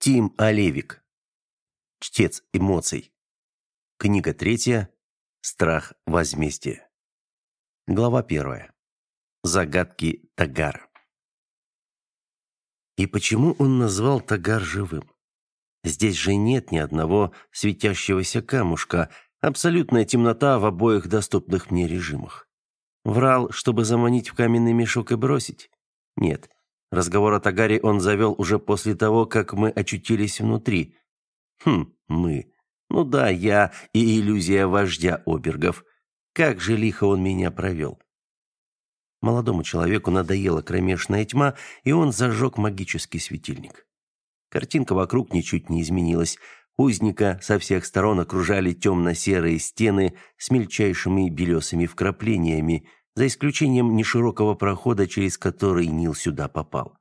Тим Олевик. Чтец эмоций. Книга третья. Страх возмездия. Глава первая. Загадки Тагара. И почему он назвал Тагар живым? Здесь же нет ни одного светящегося камушка, абсолютная темнота в обоих доступных мне режимах. Врал, чтобы заманить в каменный мешок и бросить? Нет. Разговор о Тагаре он завел уже после того, как мы очутились внутри. Хм, мы. Ну да, я и иллюзия вождя обергов. Как же лихо он меня провел. Молодому человеку надоела кромешная тьма, и он зажег магический светильник. Картинка вокруг ничуть не изменилась. Узника со всех сторон окружали темно-серые стены с мельчайшими белесыми вкраплениями, за исключением неширокого прохода, через который Нил сюда попал.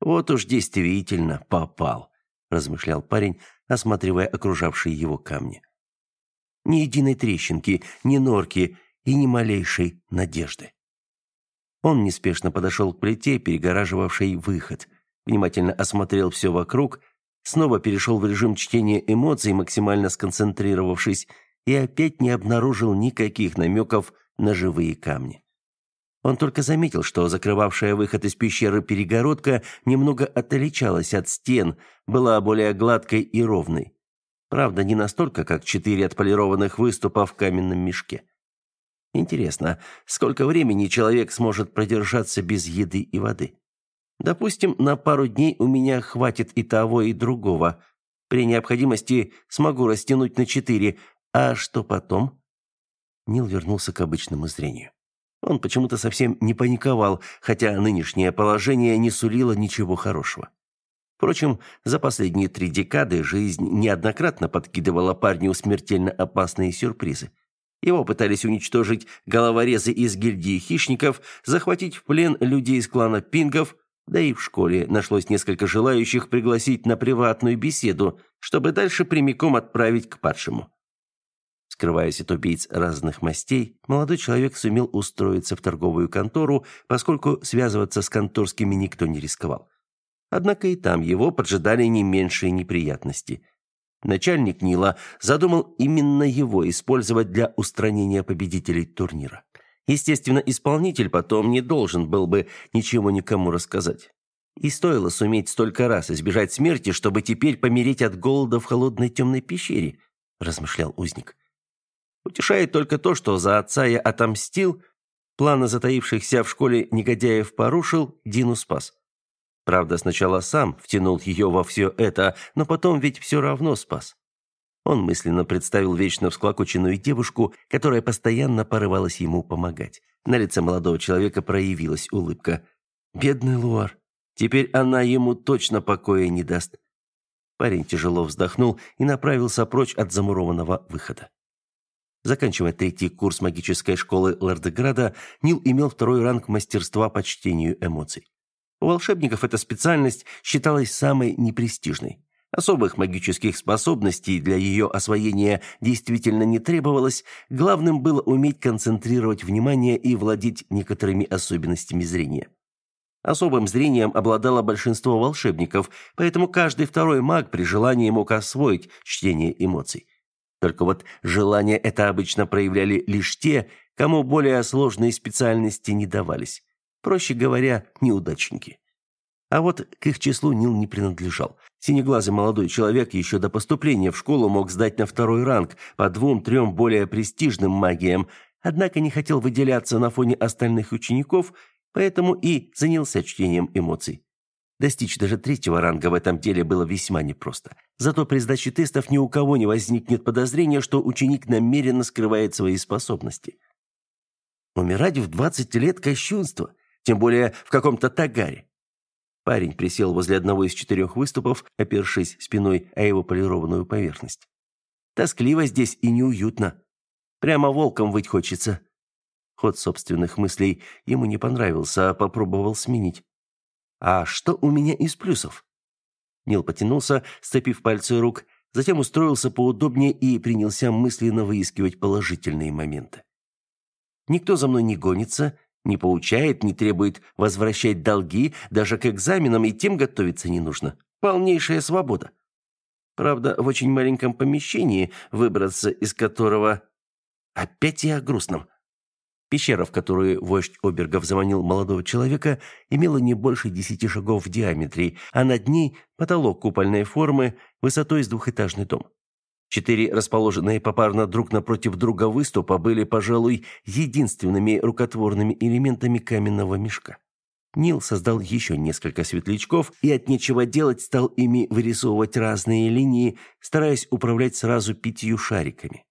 «Вот уж действительно попал», – размышлял парень, осматривая окружавшие его камни. «Ни единой трещинки, ни норки и ни малейшей надежды». Он неспешно подошел к плите, перегораживавшей выход, внимательно осмотрел все вокруг, снова перешел в режим чтения эмоций, максимально сконцентрировавшись, и опять не обнаружил никаких намеков на живые камни. Он только заметил, что закрывавшая выход из пещеры перегородка немного отличалась от стен, была более гладкой и ровной. Правда, не настолько, как четыре отполированных выступа в каменном мешке. Интересно, сколько времени человек сможет продержаться без еды и воды? Допустим, на пару дней у меня хватит и того, и другого. При необходимости смогу растянуть на четыре. А что потом? Нил вернулся к обычному зрению. Он почему-то совсем не паниковал, хотя нынешнее положение не сулило ничего хорошего. Впрочем, за последние три декады жизнь неоднократно подкидывала парню смертельно опасные сюрпризы. Его пытались уничтожить головорезы из гильдии хищников, захватить в плен людей из клана пингов, да и в школе нашлось несколько желающих пригласить на приватную беседу, чтобы дальше прямиком отправить к падшему. Скрываясь от убийц разных мастей, молодой человек сумел устроиться в торговую контору, поскольку связываться с конторскими никто не рисковал. Однако и там его поджидали не меньшие неприятности. Начальник Нила задумал именно его использовать для устранения победителей турнира. Естественно, исполнитель потом не должен был бы ничего никому рассказать. И стоило суметь столько раз избежать смерти, чтобы теперь помереть от голода в холодной темной пещере, размышлял узник. Утешает только то, что за отца я отомстил, планы затаившихся в школе негодяев порушил, Дину спас. Правда, сначала сам втянул ее во все это, но потом ведь все равно спас. Он мысленно представил вечно всклокоченную девушку, которая постоянно порывалась ему помогать. На лице молодого человека проявилась улыбка. «Бедный Луар. Теперь она ему точно покоя не даст». Парень тяжело вздохнул и направился прочь от замурованного выхода. Заканчивая третий курс магической школы Лэрдеграда, Нил имел второй ранг мастерства по чтению эмоций. У волшебников эта специальность считалась самой непрестижной. Особых магических способностей для ее освоения действительно не требовалось, главным было уметь концентрировать внимание и владеть некоторыми особенностями зрения. Особым зрением обладало большинство волшебников, поэтому каждый второй маг при желании мог освоить чтение эмоций. Только вот желание это обычно проявляли лишь те, кому более сложные специальности не давались. Проще говоря, неудачники. А вот к их числу Нил не принадлежал. Синеглазый молодой человек еще до поступления в школу мог сдать на второй ранг по двум-трем более престижным магиям, однако не хотел выделяться на фоне остальных учеников, поэтому и занялся чтением эмоций. Достичь даже третьего ранга в этом деле было весьма непросто. Зато при сдаче тестов ни у кого не возникнет подозрения, что ученик намеренно скрывает свои способности. Умирать в 20 лет – кощунство, тем более в каком-то тагаре. Парень присел возле одного из четырех выступов, опершись спиной о его полированную поверхность. Тоскливо здесь и неуютно. Прямо волком выть хочется. Ход собственных мыслей ему не понравился, а попробовал сменить. А что у меня из плюсов? Нил потянулся, сцепив пальцы рук, затем устроился поудобнее и принялся мысленно выискивать положительные моменты. Никто за мной не гонится, не поучает, не требует возвращать долги, даже к экзаменам и тем готовиться не нужно. Полнейшая свобода. Правда, в очень маленьком помещении, выбраться из которого... Опять я о грустном. Пещера, в которую вождь Обергов заманил молодого человека, имела не больше десяти шагов в диаметре, а над ней потолок купольной формы высотой с двухэтажный дом. Четыре расположенные попарно друг напротив друга выступа были, пожалуй, единственными рукотворными элементами каменного мешка. Нил создал еще несколько светлячков и от нечего делать стал ими вырисовывать разные линии, стараясь управлять сразу пятью шариками.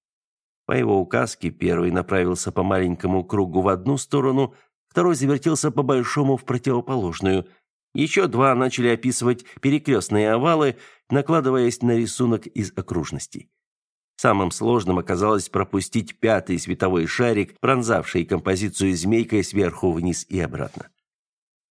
По его указке первый направился по маленькому кругу в одну сторону, второй завертелся по большому в противоположную. Еще два начали описывать перекрестные овалы, накладываясь на рисунок из окружностей. Самым сложным оказалось пропустить пятый световой шарик, пронзавший композицию змейкой сверху вниз и обратно.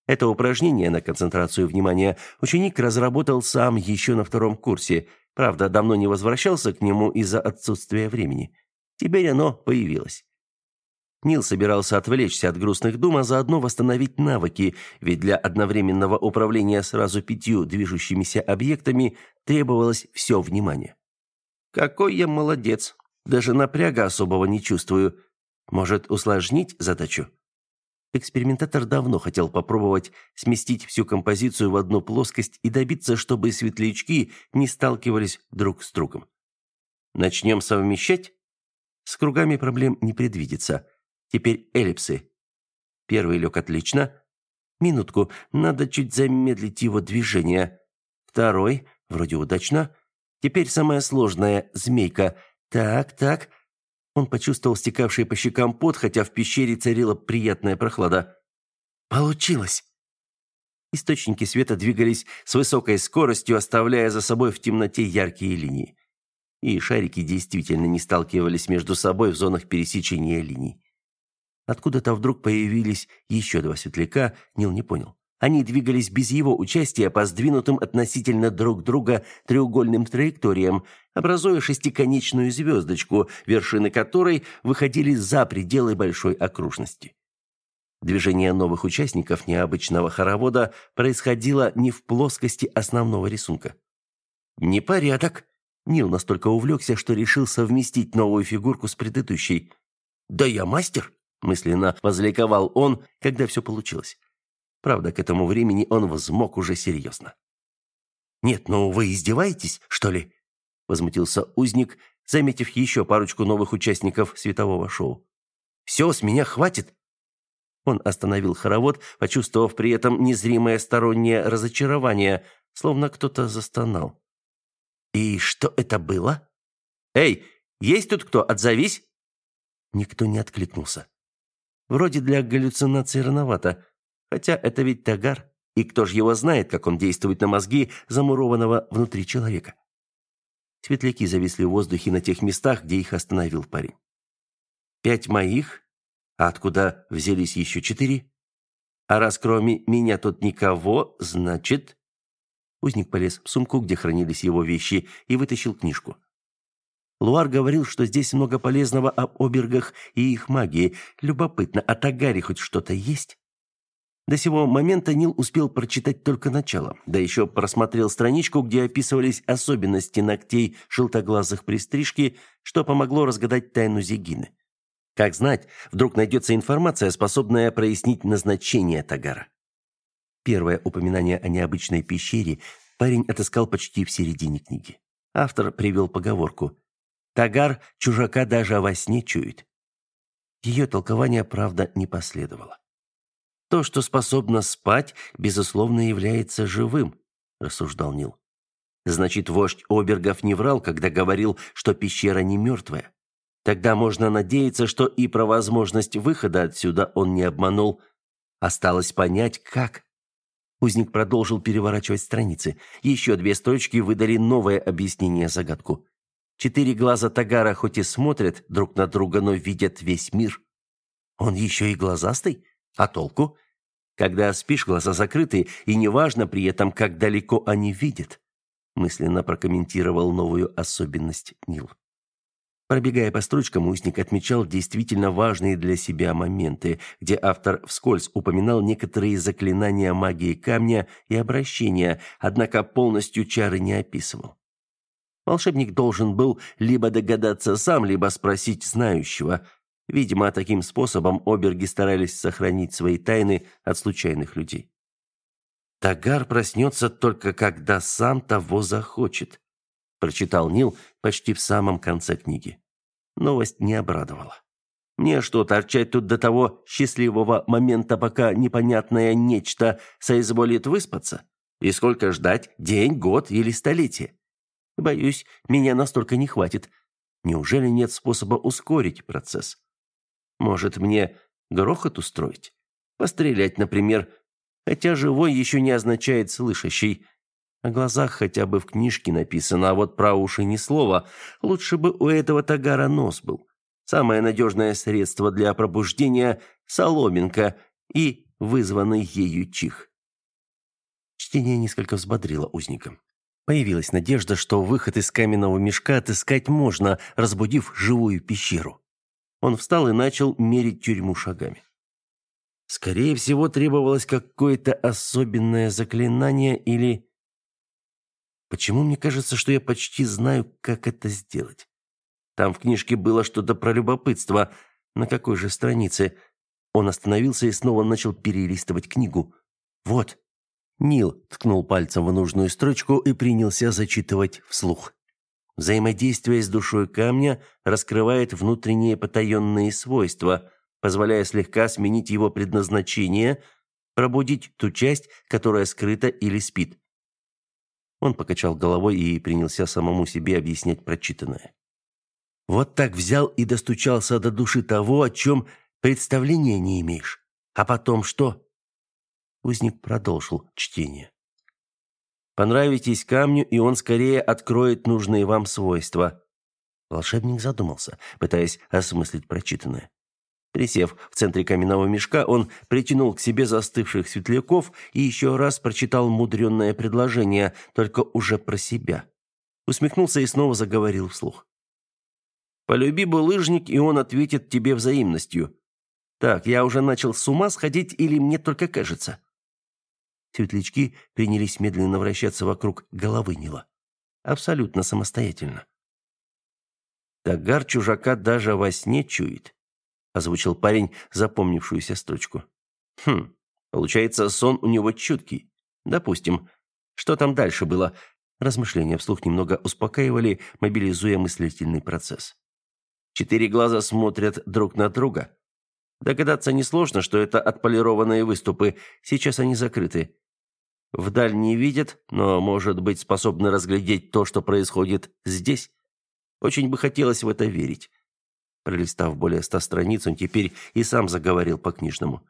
Это упражнение на концентрацию внимания ученик разработал сам еще на втором курсе, правда, давно не возвращался к нему из-за отсутствия времени. Теперь оно появилось. Нил собирался отвлечься от грустных дум, а заодно восстановить навыки, ведь для одновременного управления сразу пятью движущимися объектами требовалось все внимание. «Какой я молодец! Даже напряга особого не чувствую. Может, усложнить задачу?» Экспериментатор давно хотел попробовать сместить всю композицию в одну плоскость и добиться, чтобы светлячки не сталкивались друг с другом. «Начнем совмещать?» С кругами проблем не предвидится. Теперь эллипсы. Первый лег отлично. Минутку, надо чуть замедлить его движение. Второй, вроде удачно. Теперь самое сложное – змейка. Так, так. Он почувствовал стекавший по щекам пот, хотя в пещере царила приятная прохлада. Получилось! Источники света двигались с высокой скоростью, оставляя за собой в темноте яркие линии и шарики действительно не сталкивались между собой в зонах пересечения линий. Откуда-то вдруг появились еще два светляка, Нил не понял. Они двигались без его участия по сдвинутым относительно друг друга треугольным траекториям, образуя шестиконечную звездочку, вершины которой выходили за пределы большой окружности. Движение новых участников необычного хоровода происходило не в плоскости основного рисунка. «Непорядок», Нил настолько увлекся, что решил совместить новую фигурку с предыдущей. «Да я мастер!» – мысленно возликовал он, когда все получилось. Правда, к этому времени он взмок уже серьезно. «Нет, ну вы издеваетесь, что ли?» – возмутился узник, заметив еще парочку новых участников светового шоу. «Все, с меня хватит!» Он остановил хоровод, почувствовав при этом незримое стороннее разочарование, словно кто-то застонал. «И что это было?» «Эй, есть тут кто? Отзовись!» Никто не откликнулся. Вроде для галлюцинации рановато, хотя это ведь Тагар, и кто ж его знает, как он действует на мозги замурованного внутри человека. Светляки зависли в воздухе на тех местах, где их остановил парень. «Пять моих? А откуда взялись еще четыре? А раз кроме меня тут никого, значит...» Узник полез в сумку, где хранились его вещи, и вытащил книжку. Луар говорил, что здесь много полезного об обергах и их магии. Любопытно, о Тагаре хоть что-то есть? До сего момента Нил успел прочитать только начало, да еще просмотрел страничку, где описывались особенности ногтей желтоглазых при стрижке, что помогло разгадать тайну Зигины. Как знать, вдруг найдется информация, способная прояснить назначение Тагара. Первое упоминание о необычной пещере парень отыскал почти в середине книги. Автор привел поговорку «Тагар чужака даже во сне чует». Ее толкование, правда, не последовало. «То, что способно спать, безусловно, является живым», – рассуждал Нил. «Значит, вождь Обергов не врал, когда говорил, что пещера не мертвая. Тогда можно надеяться, что и про возможность выхода отсюда он не обманул. Осталось понять, как». Узник продолжил переворачивать страницы. Еще две строчки выдали новое объяснение загадку. Четыре глаза Тагара хоть и смотрят друг на друга, но видят весь мир. Он еще и глазастый? А толку? Когда спишь, глаза закрыты, и неважно при этом, как далеко они видят. Мысленно прокомментировал новую особенность Нил. Пробегая по строчкам, узник отмечал действительно важные для себя моменты, где автор вскользь упоминал некоторые заклинания магии камня и обращения, однако полностью чары не описывал. Волшебник должен был либо догадаться сам, либо спросить знающего. Видимо, таким способом оберги старались сохранить свои тайны от случайных людей. Тагар проснется только когда сам того захочет прочитал Нил почти в самом конце книги. Новость не обрадовала. Мне что, торчать тут до того счастливого момента, пока непонятное нечто соизволит выспаться? И сколько ждать? День, год или столетие? Боюсь, меня настолько не хватит. Неужели нет способа ускорить процесс? Может, мне грохот устроить? Пострелять, например, хотя живой еще не означает слышащий. О глазах хотя бы в книжке написано, а вот про уши ни слова. Лучше бы у этого тагара нос был. Самое надежное средство для пробуждения – соломинка и вызванный ею чих. Чтение несколько взбодрило узника. Появилась надежда, что выход из каменного мешка отыскать можно, разбудив живую пещеру. Он встал и начал мерить тюрьму шагами. Скорее всего, требовалось какое-то особенное заклинание или Почему мне кажется, что я почти знаю, как это сделать? Там в книжке было что-то про любопытство. На какой же странице? Он остановился и снова начал перелистывать книгу. Вот. Нил ткнул пальцем в нужную строчку и принялся зачитывать вслух. Взаимодействие с душой камня раскрывает внутренние потаенные свойства, позволяя слегка сменить его предназначение, пробудить ту часть, которая скрыта или спит. Он покачал головой и принялся самому себе объяснять прочитанное. Вот так взял и достучался до души того, о чем представления не имеешь. А потом что? Узник продолжил чтение. Понравитесь камню, и он скорее откроет нужные вам свойства. Волшебник задумался, пытаясь осмыслить прочитанное. Присев в центре каменного мешка, он притянул к себе застывших светляков и еще раз прочитал мудренное предложение, только уже про себя. Усмехнулся и снова заговорил вслух. «Полюби булыжник, и он ответит тебе взаимностью. Так, я уже начал с ума сходить или мне только кажется?» Светлячки принялись медленно вращаться вокруг головы Нила. Абсолютно самостоятельно. Тагар чужака даже во сне чует озвучил парень запомнившуюся строчку. Хм, получается, сон у него чуткий. Допустим. Что там дальше было? Размышления вслух немного успокаивали, мобилизуя мыслительный процесс. Четыре глаза смотрят друг на друга. Догадаться несложно, что это отполированные выступы. Сейчас они закрыты. Вдаль не видят, но, может быть, способны разглядеть то, что происходит здесь. Очень бы хотелось в это верить. Пролистав более ста страниц, он теперь и сам заговорил по-книжному.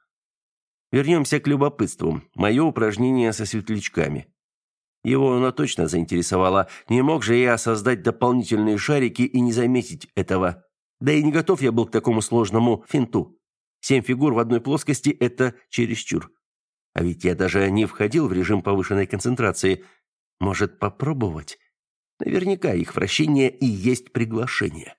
Вернемся к любопытству. Мое упражнение со светлячками. Его оно точно заинтересовало. Не мог же я создать дополнительные шарики и не заметить этого. Да и не готов я был к такому сложному финту. Семь фигур в одной плоскости – это чересчур. А ведь я даже не входил в режим повышенной концентрации. Может, попробовать? Наверняка их вращение и есть приглашение.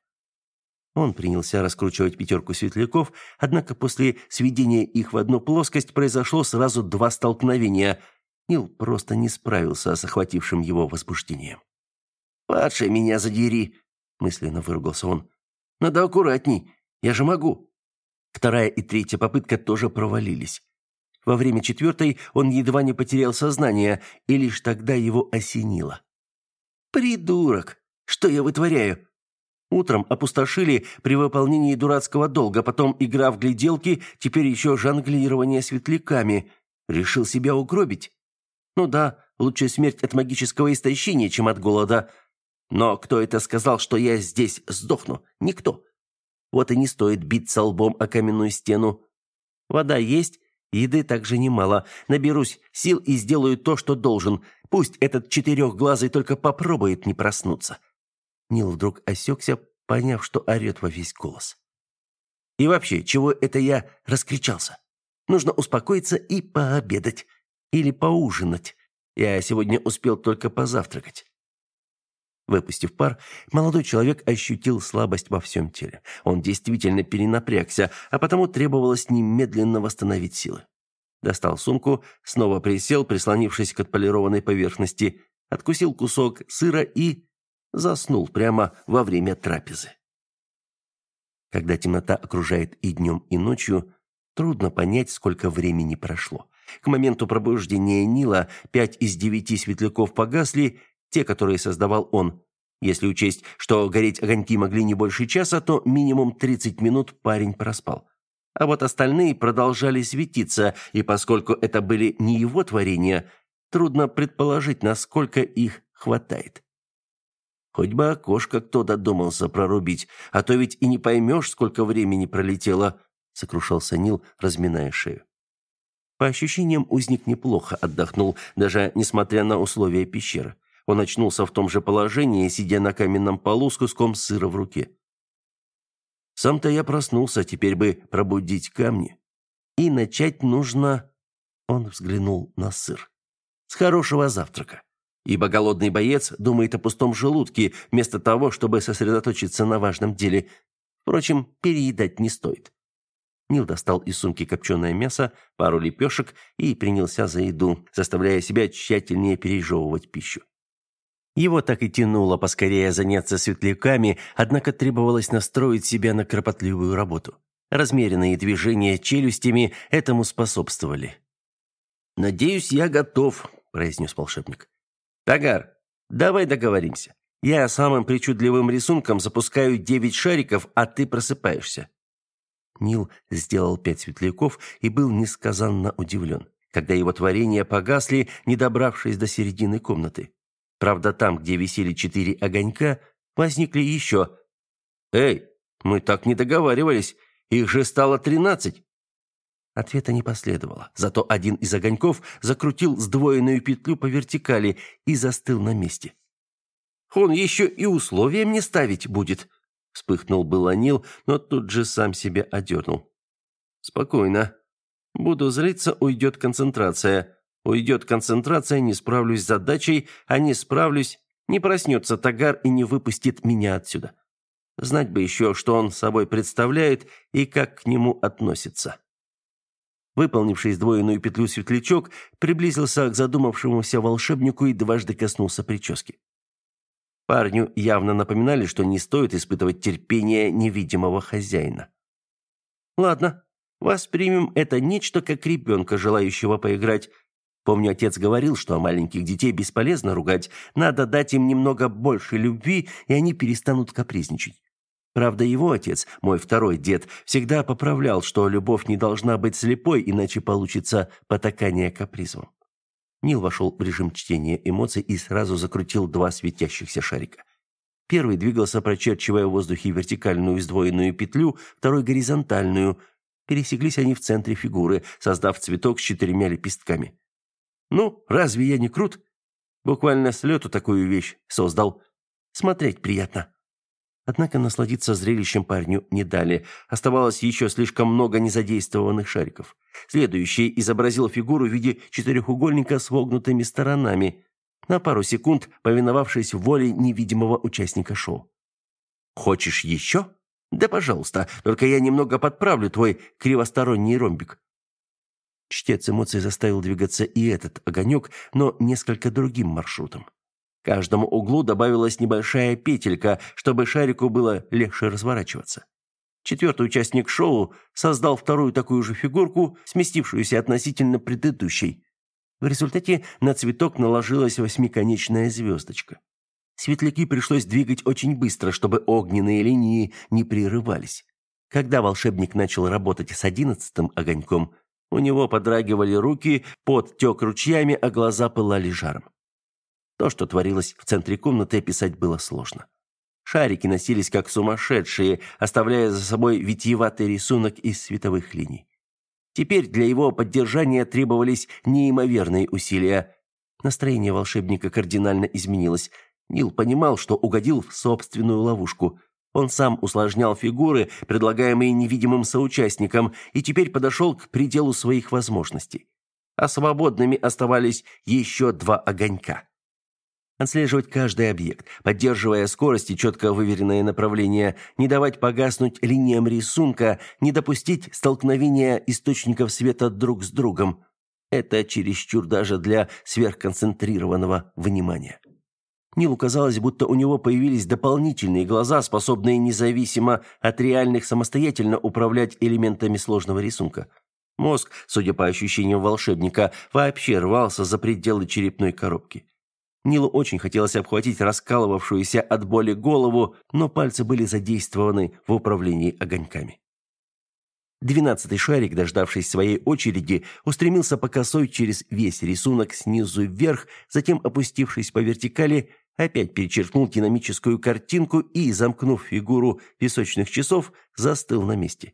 Он принялся раскручивать пятерку светляков, однако после сведения их в одну плоскость произошло сразу два столкновения. Нил просто не справился с охватившим его возбуждением. «Падший меня задери!» – мысленно выругался он. «Надо аккуратней, я же могу!» Вторая и третья попытка тоже провалились. Во время четвертой он едва не потерял сознание, и лишь тогда его осенило. «Придурок! Что я вытворяю? Утром опустошили при выполнении дурацкого долга, потом игра в гляделки, теперь еще жонглирование светляками. Решил себя угробить. Ну да, лучше смерть от магического истощения, чем от голода. Но кто это сказал, что я здесь сдохну? Никто. Вот и не стоит биться лбом о каменную стену. Вода есть, еды также немало. Наберусь сил и сделаю то, что должен. Пусть этот четырехглазый только попробует не проснуться. Нил вдруг осекся, поняв, что орет во весь голос. «И вообще, чего это я раскричался? Нужно успокоиться и пообедать. Или поужинать. Я сегодня успел только позавтракать». Выпустив пар, молодой человек ощутил слабость во всем теле. Он действительно перенапрягся, а потому требовалось немедленно восстановить силы. Достал сумку, снова присел, прислонившись к отполированной поверхности, откусил кусок сыра и заснул прямо во время трапезы. Когда темнота окружает и днем, и ночью, трудно понять, сколько времени прошло. К моменту пробуждения Нила пять из девяти светляков погасли, те, которые создавал он. Если учесть, что гореть огоньки могли не больше часа, то минимум 30 минут парень проспал. А вот остальные продолжали светиться, и поскольку это были не его творения, трудно предположить, насколько их хватает. Хоть бы окошко кто додумался прорубить, а то ведь и не поймешь, сколько времени пролетело, сокрушался Нил, разминая шею. По ощущениям, узник неплохо отдохнул, даже несмотря на условия пещеры. Он очнулся в том же положении, сидя на каменном полу с куском сыра в руке. Сам-то я проснулся, теперь бы пробудить камни. И начать нужно... Он взглянул на сыр. С хорошего завтрака. Ибо голодный боец думает о пустом желудке, вместо того, чтобы сосредоточиться на важном деле. Впрочем, переедать не стоит. Нил достал из сумки копченое мясо, пару лепешек и принялся за еду, заставляя себя тщательнее пережевывать пищу. Его так и тянуло поскорее заняться светляками, однако требовалось настроить себя на кропотливую работу. Размеренные движения челюстями этому способствовали. «Надеюсь, я готов», – произнес волшебник. «Тагар, давай договоримся. Я самым причудливым рисунком запускаю девять шариков, а ты просыпаешься». Нил сделал пять светляков и был несказанно удивлен, когда его творения погасли, не добравшись до середины комнаты. Правда, там, где висели четыре огонька, возникли еще. «Эй, мы так не договаривались, их же стало тринадцать!» Ответа не последовало, зато один из огоньков закрутил сдвоенную петлю по вертикали и застыл на месте. «Он еще и условия мне ставить будет!» Вспыхнул был Нил, но тут же сам себя одернул. «Спокойно. Буду злиться, уйдет концентрация. Уйдет концентрация, не справлюсь с задачей, а не справлюсь, не проснется Тагар и не выпустит меня отсюда. Знать бы еще, что он собой представляет и как к нему относится. Выполнивший сдвоенную петлю светлячок приблизился к задумавшемуся волшебнику и дважды коснулся прически. Парню явно напоминали, что не стоит испытывать терпение невидимого хозяина. «Ладно, воспримем это нечто как ребенка, желающего поиграть, Помню, отец говорил, что маленьких детей бесполезно ругать, надо дать им немного больше любви, и они перестанут капризничать. Правда, его отец, мой второй дед, всегда поправлял, что любовь не должна быть слепой, иначе получится потакание капризом. Нил вошел в режим чтения эмоций и сразу закрутил два светящихся шарика. Первый двигался, прочерчивая в воздухе вертикальную сдвоенную петлю, второй – горизонтальную. Пересеклись они в центре фигуры, создав цветок с четырьмя лепестками. Ну, разве я не крут? Буквально с лету такую вещь создал. Смотреть приятно. Однако насладиться зрелищем парню не дали. Оставалось еще слишком много незадействованных шариков. Следующий изобразил фигуру в виде четырехугольника с вогнутыми сторонами, на пару секунд повиновавшись воле невидимого участника шоу. «Хочешь еще?» «Да, пожалуйста, только я немного подправлю твой кривосторонний ромбик. Чтец эмоций заставил двигаться и этот огонек, но несколько другим маршрутом. Каждому углу добавилась небольшая петелька, чтобы шарику было легче разворачиваться. Четвертый участник шоу создал вторую такую же фигурку, сместившуюся относительно предыдущей. В результате на цветок наложилась восьмиконечная звездочка. Светляки пришлось двигать очень быстро, чтобы огненные линии не прерывались. Когда волшебник начал работать с одиннадцатым огоньком, у него подрагивали руки, пот тек ручьями, а глаза пылали жаром. То, что творилось в центре комнаты, описать было сложно. Шарики носились как сумасшедшие, оставляя за собой витиеватый рисунок из световых линий. Теперь для его поддержания требовались неимоверные усилия. Настроение волшебника кардинально изменилось. Нил понимал, что угодил в собственную ловушку. Он сам усложнял фигуры, предлагаемые невидимым соучастникам, и теперь подошел к пределу своих возможностей. А свободными оставались еще два огонька. Отслеживать каждый объект, поддерживая скорость и четко выверенное направление, не давать погаснуть линиям рисунка, не допустить столкновения источников света друг с другом. Это чересчур даже для сверхконцентрированного внимания. Нилу казалось, будто у него появились дополнительные глаза, способные независимо от реальных самостоятельно управлять элементами сложного рисунка. Мозг, судя по ощущениям волшебника, вообще рвался за пределы черепной коробки. Нилу очень хотелось обхватить раскалывавшуюся от боли голову, но пальцы были задействованы в управлении огоньками. Двенадцатый шарик, дождавшись своей очереди, устремился по косой через весь рисунок снизу вверх, затем, опустившись по вертикали, опять перечеркнул динамическую картинку и, замкнув фигуру песочных часов, застыл на месте.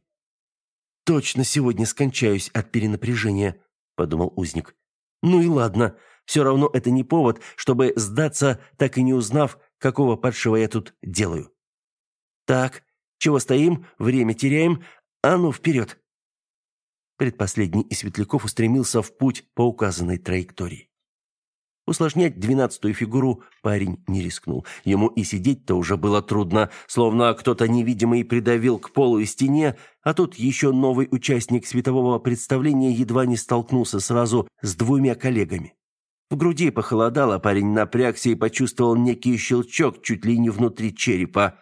«Точно сегодня скончаюсь от перенапряжения», — подумал узник. «Ну и ладно, все равно это не повод, чтобы сдаться, так и не узнав, какого падшего я тут делаю». «Так, чего стоим, время теряем, а ну, вперед!» Предпоследний из светляков устремился в путь по указанной траектории. Усложнять двенадцатую фигуру парень не рискнул. Ему и сидеть-то уже было трудно, словно кто-то невидимый придавил к полу и стене, а тут еще новый участник светового представления едва не столкнулся сразу с двумя коллегами. В груди похолодало, парень напрягся и почувствовал некий щелчок чуть ли не внутри черепа.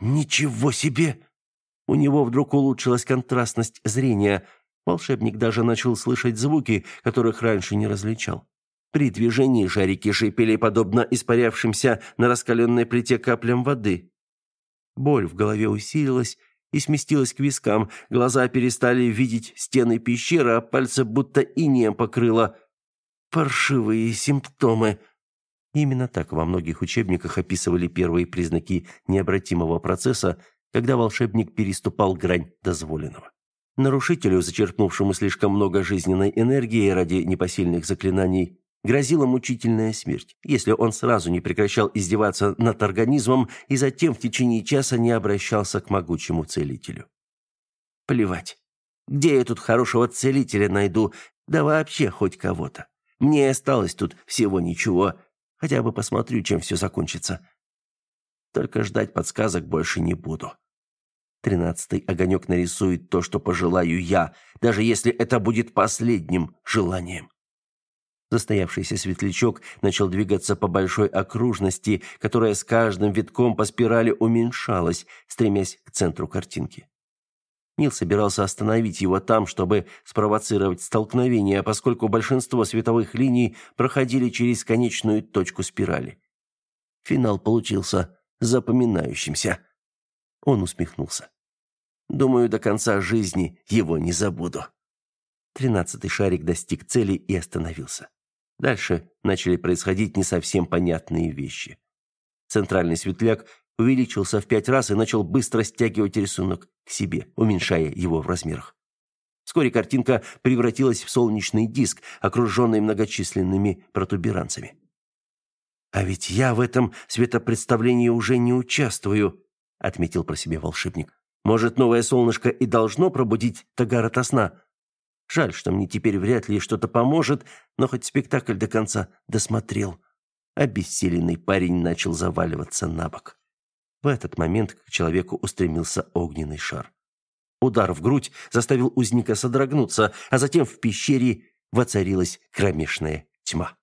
«Ничего себе!» У него вдруг улучшилась контрастность зрения. Волшебник даже начал слышать звуки, которых раньше не различал. При движении шарики шипели, подобно испарявшимся на раскаленной плите каплям воды. Боль в голове усилилась и сместилась к вискам. Глаза перестали видеть стены пещеры, а пальцы будто инеем покрыло. Паршивые симптомы. Именно так во многих учебниках описывали первые признаки необратимого процесса – когда волшебник переступал грань дозволенного. Нарушителю, зачерпнувшему слишком много жизненной энергии ради непосильных заклинаний, грозила мучительная смерть, если он сразу не прекращал издеваться над организмом и затем в течение часа не обращался к могучему целителю. Плевать. Где я тут хорошего целителя найду, да вообще хоть кого-то. Мне осталось тут всего ничего. Хотя бы посмотрю, чем все закончится. Только ждать подсказок больше не буду. Тринадцатый огонек нарисует то, что пожелаю я, даже если это будет последним желанием. Застоявшийся светлячок начал двигаться по большой окружности, которая с каждым витком по спирали уменьшалась, стремясь к центру картинки. Нил собирался остановить его там, чтобы спровоцировать столкновение, поскольку большинство световых линий проходили через конечную точку спирали. Финал получился запоминающимся. Он усмехнулся. Думаю, до конца жизни его не забуду. Тринадцатый шарик достиг цели и остановился. Дальше начали происходить не совсем понятные вещи. Центральный светляк увеличился в пять раз и начал быстро стягивать рисунок к себе, уменьшая его в размерах. Вскоре картинка превратилась в солнечный диск, окруженный многочисленными протуберанцами. «А ведь я в этом светопредставлении уже не участвую», — отметил про себя волшебник. «Может, новое солнышко и должно пробудить Тагара ото сна? Жаль, что мне теперь вряд ли что-то поможет, но хоть спектакль до конца досмотрел». Обессиленный парень начал заваливаться на бок. В этот момент к человеку устремился огненный шар. Удар в грудь заставил узника содрогнуться, а затем в пещере воцарилась кромешная тьма.